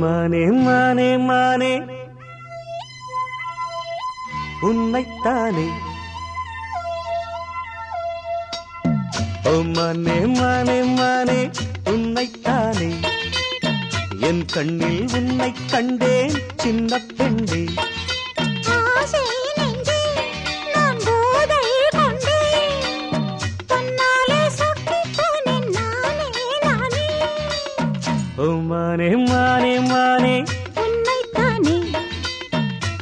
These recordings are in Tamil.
மானே மானே மானே உன்னைத்தானே ஓ மானே மானே மானே உன்னைத்தானே. என் கண்ணில் உன்னை கண்டேன் சின்ன பெண்ணே. ஓ மானே மானே மானே. உன்னைத்தானே.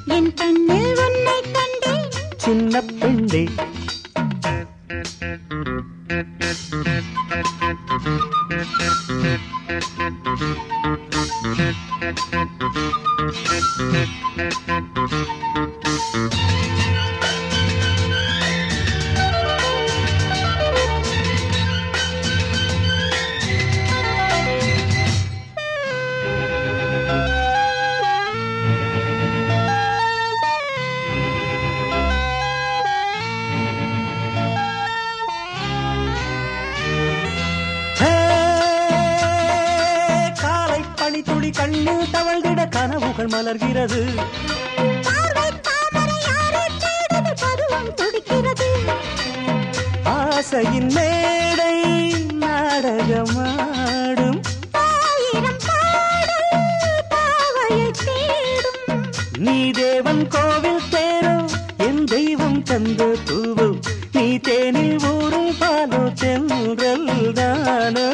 என் கண்ணில் உன்னை கண்டேன். சின்ன பெண்ணே. துளி கண்ணில் தவழ்ந்திட கனவுகள் மலர்கிறது. ஆசையின் மேடை நாடகமாடும். நீ தேவன் கோவில் தேரோ என் தெய்வம் தந்த பூவோ நீ தேனில் ஊரும் பாலோ தென்றல் தானோ.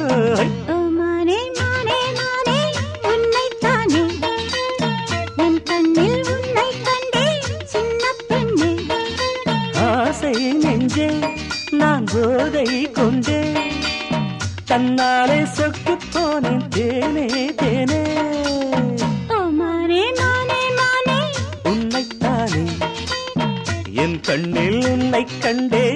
நெஞ்சே நான் போதை கொண்டே தன்னாலே சொக்கு போனேன். தேனே தேனே. உன்னைத்தானே. என் கண்ணில் உன்னை கண்டே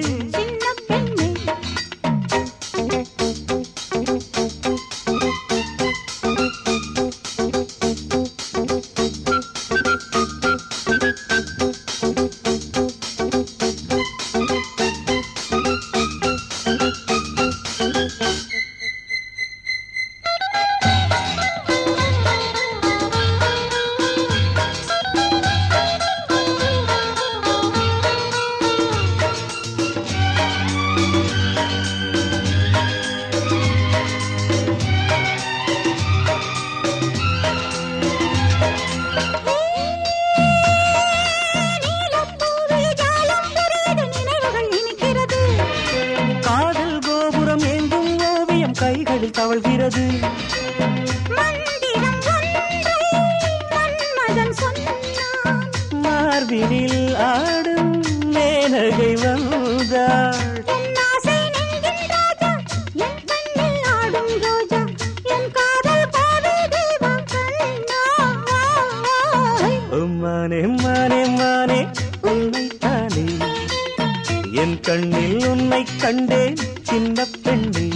காதல் கோவில் தெய்வம் கண்ணா மானே மானே மானே உன்னைத்தானே. என் கண்ணில் உன்னை கண்டேன் சின்ன பெண்ணே.